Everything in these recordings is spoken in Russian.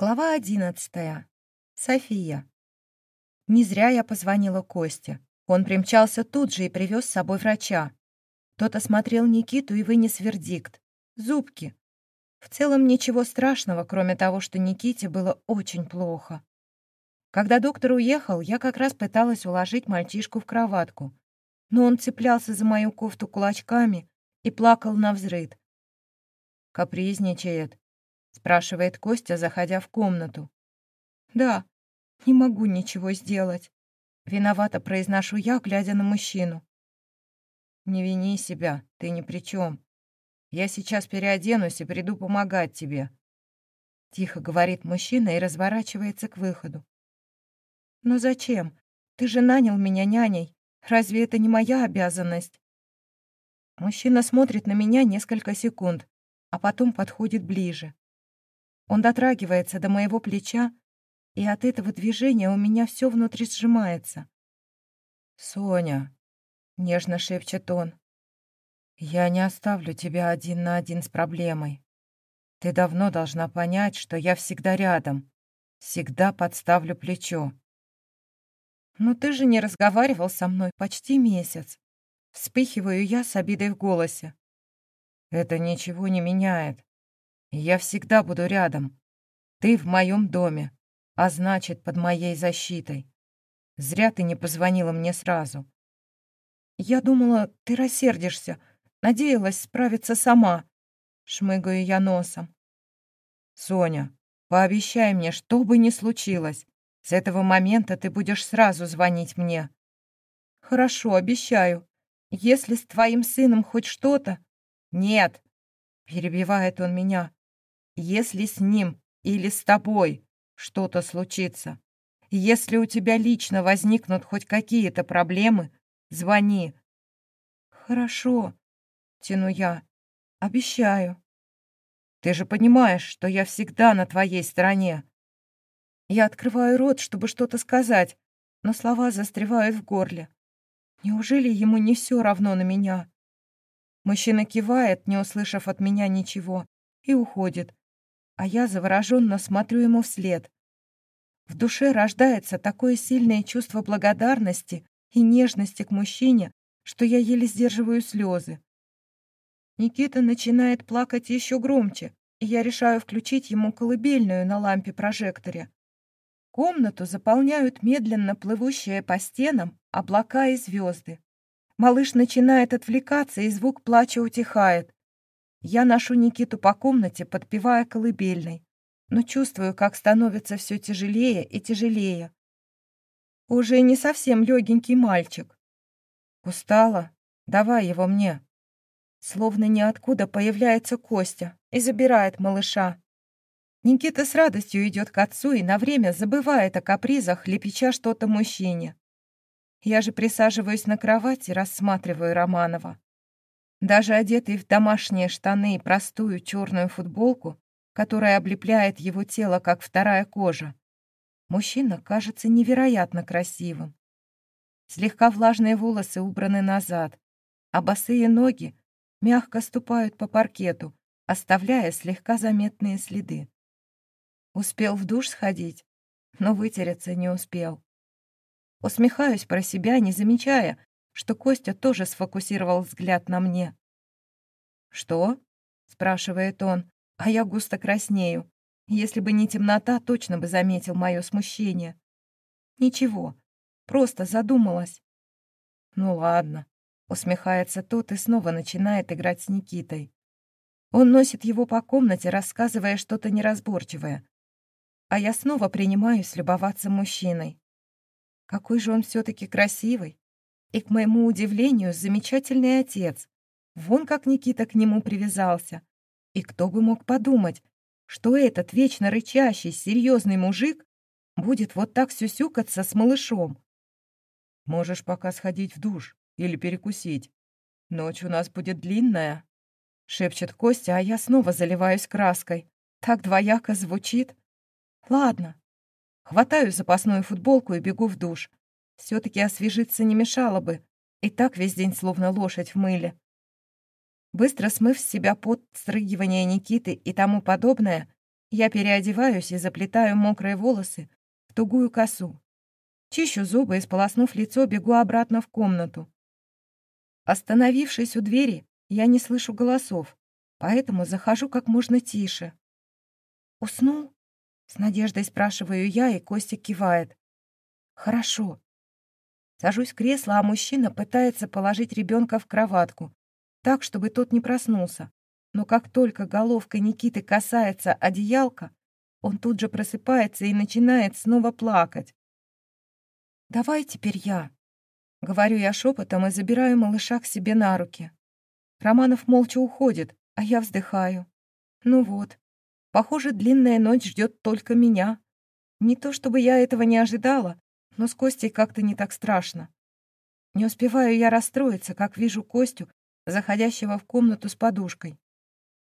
Глава одиннадцатая. София. Не зря я позвонила Косте. Он примчался тут же и привез с собой врача. Тот осмотрел Никиту и вынес вердикт. Зубки. В целом ничего страшного, кроме того, что Никите было очень плохо. Когда доктор уехал, я как раз пыталась уложить мальчишку в кроватку. Но он цеплялся за мою кофту кулачками и плакал на взрыд. Капризничает, спрашивает Костя, заходя в комнату. Да, не могу ничего сделать. Виновато произношу я, глядя на мужчину. Не вини себя, ты ни при чем. Я сейчас переоденусь и приду помогать тебе. Тихо говорит мужчина и разворачивается к выходу. Но зачем? Ты же нанял меня няней. Разве это не моя обязанность? Мужчина смотрит на меня несколько секунд, а потом подходит ближе. Он дотрагивается до моего плеча, и от этого движения у меня все внутри сжимается. «Соня», — нежно шепчет он, — «я не оставлю тебя один на один с проблемой. Ты давно должна понять, что я всегда рядом, всегда подставлю плечо». «Но ты же не разговаривал со мной почти месяц». Вспыхиваю я с обидой в голосе. «Это ничего не меняет. Я всегда буду рядом. Ты в моем доме, а значит, под моей защитой. Зря ты не позвонила мне сразу. Я думала, ты рассердишься. Надеялась справиться сама. Шмыгаю я носом. Соня, пообещай мне, что бы ни случилось, с этого момента ты будешь сразу звонить мне. Хорошо, обещаю. Если с твоим сыном хоть что-то... Нет, перебивает он меня. Если с ним или с тобой что-то случится, если у тебя лично возникнут хоть какие-то проблемы, звони. Хорошо, тяну я. Обещаю. Ты же понимаешь, что я всегда на твоей стороне. Я открываю рот, чтобы что-то сказать, но слова застревают в горле. Неужели ему не все равно на меня? Мужчина кивает, не услышав от меня ничего, и уходит, а я завороженно смотрю ему вслед. В душе рождается такое сильное чувство благодарности и нежности к мужчине, что я еле сдерживаю слезы. Никита начинает плакать еще громче, и я решаю включить ему колыбельную на лампе-прожекторе. Комнату заполняют медленно плывущие по стенам облака и звезды. Малыш начинает отвлекаться, и звук плача утихает. Я ношу Никиту по комнате, подпевая колыбельной, но чувствую, как становится все тяжелее и тяжелее. Уже не совсем легенький мальчик. Устала? Давай его мне. Словно ниоткуда появляется Костя и забирает малыша. Никита с радостью идет к отцу и на время забывает о капризах, лепеча что-то мужчине. Я же присаживаюсь на кровать и рассматриваю Романова. Даже одетый в домашние штаны и простую черную футболку, которая облепляет его тело, как вторая кожа, мужчина кажется невероятно красивым. Слегка влажные волосы убраны назад, а босые ноги мягко ступают по паркету, оставляя слегка заметные следы. Успел в душ сходить, но вытереться не успел. Усмехаюсь про себя, не замечая, что Костя тоже сфокусировал взгляд на мне. «Что?» — спрашивает он, а я густо краснею. Если бы не темнота, точно бы заметил мое смущение. «Ничего, просто задумалась». «Ну ладно», — усмехается тот и снова начинает играть с Никитой. Он носит его по комнате, рассказывая что-то неразборчивое. А я снова принимаюсь любоваться мужчиной. Какой же он все-таки красивый. И, к моему удивлению, замечательный отец. Вон как Никита к нему привязался. И кто бы мог подумать, что этот вечно рычащий, серьезный мужик будет вот так сюсюкаться с малышом. Можешь пока сходить в душ или перекусить. Ночь у нас будет длинная, — шепчет Костя, а я снова заливаюсь краской. Так двояко звучит. Ладно. Хватаю запасную футболку и бегу в душ. Все-таки освежиться не мешало бы. И так весь день словно лошадь в мыле. Быстро смыв с себя пот, стрыгивание Никиты и тому подобное, Я переодеваюсь и заплетаю мокрые волосы в тугую косу. Чищу зубы и, сполоснув лицо, бегу обратно в комнату. Остановившись у двери, я не слышу голосов, поэтому захожу как можно тише. «Уснул?» — с надеждой спрашиваю я, и Костя кивает. «Хорошо». Сажусь в кресло, а мужчина пытается положить ребенка в кроватку, так, чтобы тот не проснулся. Но как только головка Никиты касается одеялка, он тут же просыпается и начинает снова плакать. «Давай теперь я», — говорю я шепотом и забираю малыша к себе на руки. Романов молча уходит, а я вздыхаю. Ну вот, похоже, длинная ночь ждет только меня. Не то чтобы я этого не ожидала, но с Костей как-то не так страшно. Не успеваю я расстроиться, как вижу Костю, заходящего в комнату с подушкой.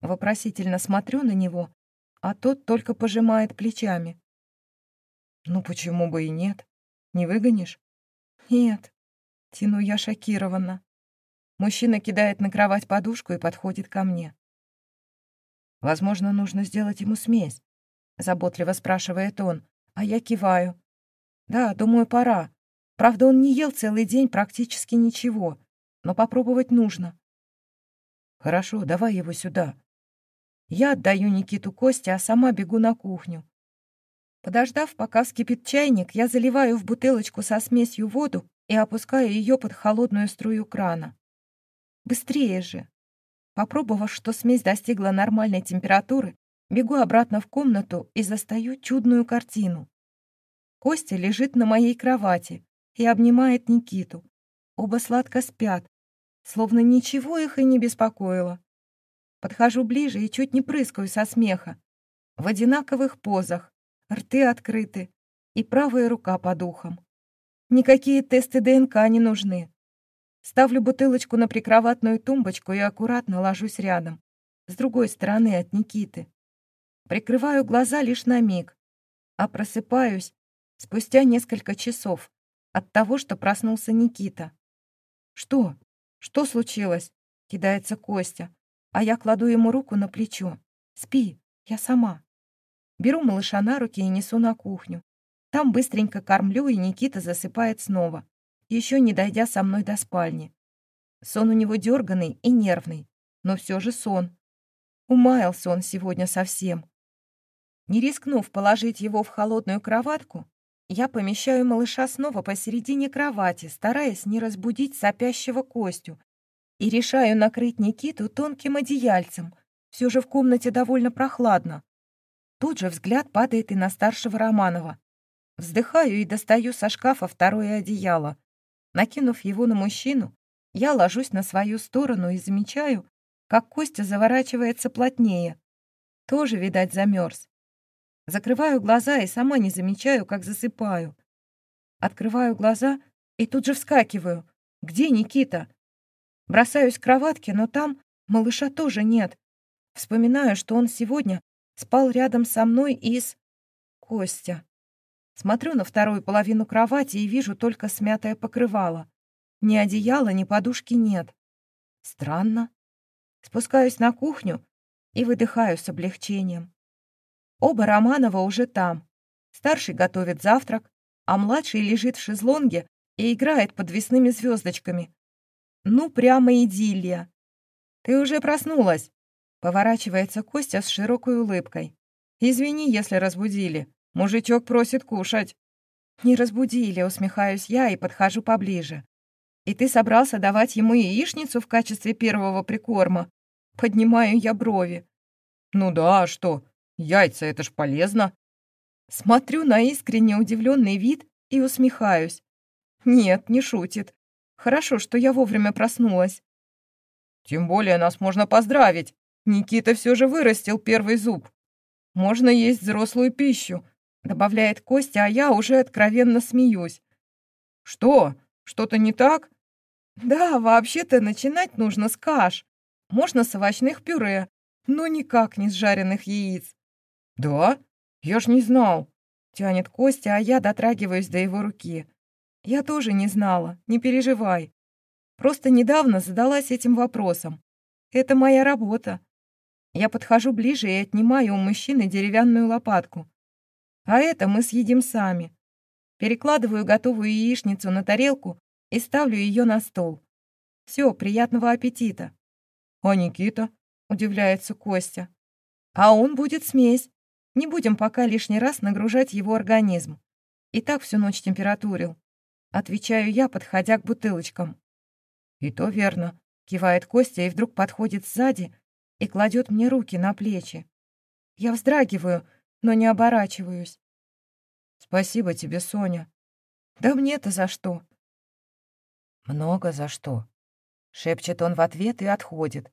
Вопросительно смотрю на него, а тот только пожимает плечами. «Ну почему бы и нет? Не выгонишь?» «Нет», — тяну я шокированно. Мужчина кидает на кровать подушку и подходит ко мне. «Возможно, нужно сделать ему смесь», — заботливо спрашивает он, а я киваю. «Да, думаю, пора. Правда, он не ел целый день практически ничего, но попробовать нужно». «Хорошо, давай его сюда», я отдаю Никиту Косте, а сама бегу на кухню. Подождав, пока вскипит чайник, я заливаю в бутылочку со смесью воду и опускаю ее под холодную струю крана. Быстрее же. Попробовав, что смесь достигла нормальной температуры, бегу обратно в комнату и застаю чудную картину. Костя лежит на моей кровати и обнимает Никиту. Оба сладко спят, словно ничего их и не беспокоило. Подхожу ближе и чуть не прыскаю со смеха. В одинаковых позах, рты открыты и правая рука под ухом. Никакие тесты ДНК не нужны. Ставлю бутылочку на прикроватную тумбочку и аккуратно ложусь рядом, с другой стороны от Никиты. Прикрываю глаза лишь на миг, а просыпаюсь спустя несколько часов от того, что проснулся Никита. «Что? Что случилось?» — кидается Костя а я кладу ему руку на плечо. «Спи, я сама». Беру малыша на руки и несу на кухню. Там быстренько кормлю, и Никита засыпает снова, еще не дойдя со мной до спальни. Сон у него дерганный и нервный, но все же сон. Умаялся он сегодня совсем. Не рискнув положить его в холодную кроватку, я помещаю малыша снова посередине кровати, стараясь не разбудить сопящего Костю, и решаю накрыть Никиту тонким одеяльцем. Все же в комнате довольно прохладно. Тут же взгляд падает и на старшего Романова. Вздыхаю и достаю со шкафа второе одеяло. Накинув его на мужчину, я ложусь на свою сторону и замечаю, как Костя заворачивается плотнее. Тоже, видать, замерз. Закрываю глаза и сама не замечаю, как засыпаю. Открываю глаза и тут же вскакиваю. Где Никита? Бросаюсь к кроватке, но там малыша тоже нет. Вспоминаю, что он сегодня спал рядом со мной из... Костя. Смотрю на вторую половину кровати и вижу только смятое покрывало. Ни одеяла, ни подушки нет. Странно. Спускаюсь на кухню и выдыхаю с облегчением. Оба Романова уже там. Старший готовит завтрак, а младший лежит в шезлонге и играет подвесными звездочками, ну, прямо идиллия. Ты уже проснулась. Поворачивается Костя с широкой улыбкой. Извини, если разбудили. Мужичок просит кушать. Не разбудили, усмехаюсь я и подхожу поближе. И ты собрался давать ему яичницу в качестве первого прикорма? Поднимаю я брови. Ну да, а что? Яйца, это ж полезно. Смотрю на искренне удивленный вид и усмехаюсь. Нет, не шутит. Хорошо, что я вовремя проснулась. Тем более нас можно поздравить. Никита все же вырастил первый зуб. Можно есть взрослую пищу, добавляет Костя, а я уже откровенно смеюсь. Что? Что-то не так? Да, вообще-то начинать нужно с каш. Можно с овощных пюре, но никак не с жареных яиц. Да? Я ж не знал. Тянет Костя, а я дотрагиваюсь до его руки. Я тоже не знала, не переживай. Просто недавно задалась этим вопросом. Это моя работа. Я подхожу ближе и отнимаю у мужчины деревянную лопатку. А это мы съедим сами. Перекладываю готовую яичницу на тарелку и ставлю ее на стол. Все, приятного аппетита. А Никита? Удивляется Костя. А он будет смесь. Не будем пока лишний раз нагружать его организм. И так всю ночь температурил. Отвечаю я, подходя к бутылочкам. И то верно. Кивает Костя и вдруг подходит сзади и кладет мне руки на плечи. Я вздрагиваю, но не оборачиваюсь. «Спасибо тебе, Соня». «Да мне-то за что?» «Много за что», — шепчет он в ответ и отходит.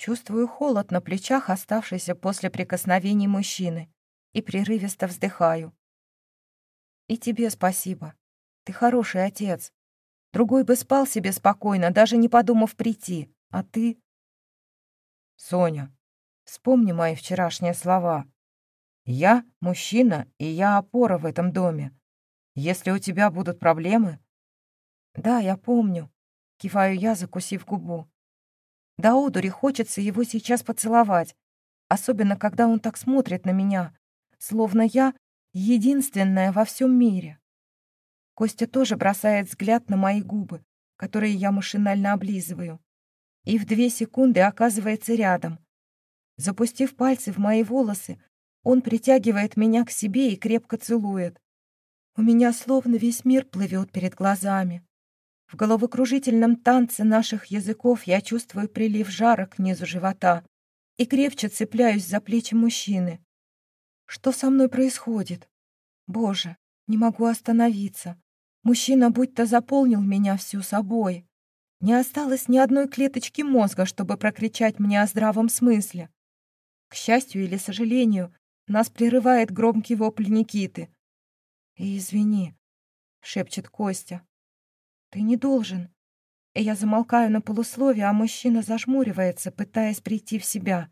Чувствую холод на плечах, оставшийся после прикосновений мужчины, и прерывисто вздыхаю. «И тебе спасибо. Ты хороший отец. Другой бы спал себе спокойно, даже не подумав прийти, а ты...» «Соня, вспомни мои вчерашние слова. Я мужчина, и я опора в этом доме. Если у тебя будут проблемы...» «Да, я помню», — киваю я, закусив губу. Да одури хочется его сейчас поцеловать, особенно когда он так смотрит на меня, словно я единственная во всем мире. Костя тоже бросает взгляд на мои губы, которые я машинально облизываю, и в две секунды оказывается рядом. Запустив пальцы в мои волосы, он притягивает меня к себе и крепко целует. У меня словно весь мир плывет перед глазами. В головокружительном танце наших языков я чувствую прилив жара к низу живота и крепче цепляюсь за плечи мужчины. Что со мной происходит? Боже, не могу остановиться. Мужчина будто заполнил меня всю собой. Не осталось ни одной клеточки мозга, чтобы прокричать мне о здравом смысле. К счастью или сожалению, нас прерывает громкий вопль Никиты. «И извини», — шепчет Костя. «Ты не должен». Я замолкаю на полусловие, а мужчина зажмуривается, пытаясь прийти в себя.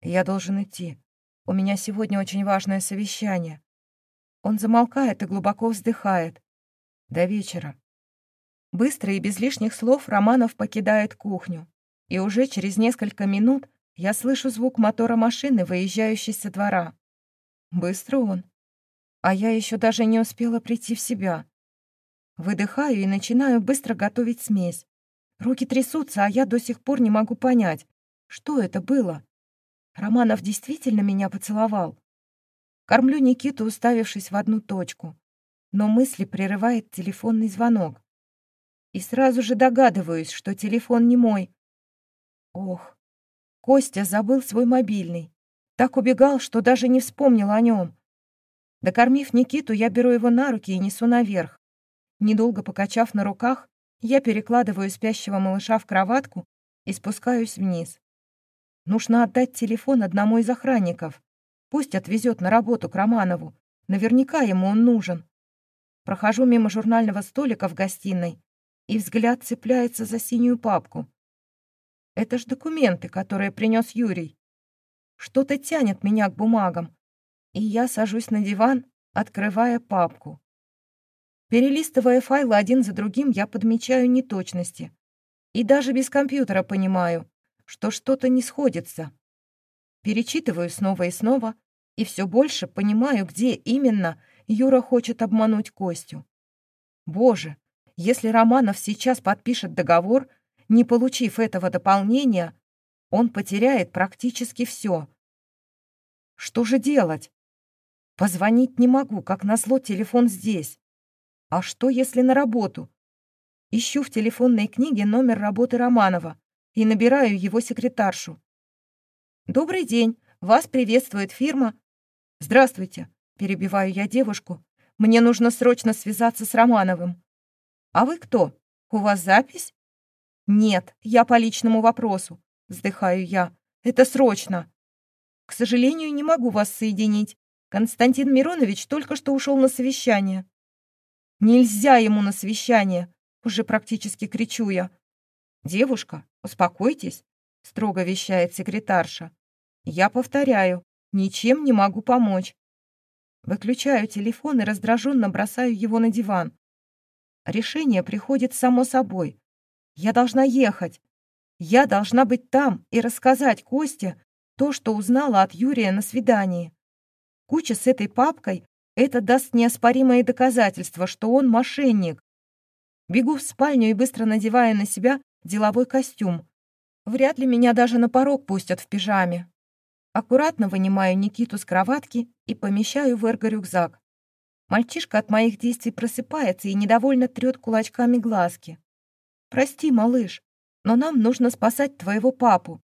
«Я должен идти. У меня сегодня очень важное совещание». Он замолкает и глубоко вздыхает. «До вечера». Быстро и без лишних слов Романов покидает кухню. И уже через несколько минут я слышу звук мотора машины, выезжающей со двора. Быстро он. А я еще даже не успела прийти в себя. Выдыхаю и начинаю быстро готовить смесь. Руки трясутся, а я до сих пор не могу понять, что это было. Романов действительно меня поцеловал. Кормлю Никиту, уставившись в одну точку. Но мысли прерывает телефонный звонок. И сразу же догадываюсь, что телефон не мой. Ох, Костя забыл свой мобильный. Так убегал, что даже не вспомнил о нем. Докормив Никиту, я беру его на руки и несу наверх. Недолго покачав на руках, я перекладываю спящего малыша в кроватку и спускаюсь вниз. Нужно отдать телефон одному из охранников. Пусть отвезет на работу к Романову. Наверняка ему он нужен. Прохожу мимо журнального столика в гостиной, и взгляд цепляется за синюю папку. Это ж документы, которые принес Юрий. Что-то тянет меня к бумагам, и я сажусь на диван, открывая папку. Перелистывая файлы один за другим, я подмечаю неточности. И даже без компьютера понимаю, что что-то не сходится. Перечитываю снова и снова, и все больше понимаю, где именно Юра хочет обмануть Костю. Боже, если Романов сейчас подпишет договор, не получив этого дополнения, он потеряет практически все. Что же делать? Позвонить не могу, как назло телефон здесь. А что, если на работу? Ищу в телефонной книге номер работы Романова и набираю его секретаршу. «Добрый день, вас приветствует фирма...» «Здравствуйте», — перебиваю я девушку. «Мне нужно срочно связаться с Романовым». «А вы кто? У вас запись?» «Нет, я по личному вопросу», — вздыхаю я. «Это срочно». «К сожалению, не могу вас соединить. Константин Миронович только что ушел на совещание». «Нельзя ему на совещание!» — уже практически кричу я. «Девушка, успокойтесь», — строго вещает секретарша. «Я повторяю, ничем не могу помочь». Выключаю телефон и раздраженно бросаю его на диван. Решение приходит само собой. Я должна ехать. Я должна быть там и рассказать Косте то, что узнала от Юрия на свидании. Куча с этой папкой — это даст неоспоримое доказательство, что он мошенник. Бегу в спальню и быстро надеваю на себя деловой костюм. Вряд ли меня даже на порог пустят в пижаме. Аккуратно вынимаю Никиту с кроватки и помещаю в эрго-рюкзак. Мальчишка от моих действий просыпается и недовольно трет кулачками глазки. «Прости, малыш, но нам нужно спасать твоего папу.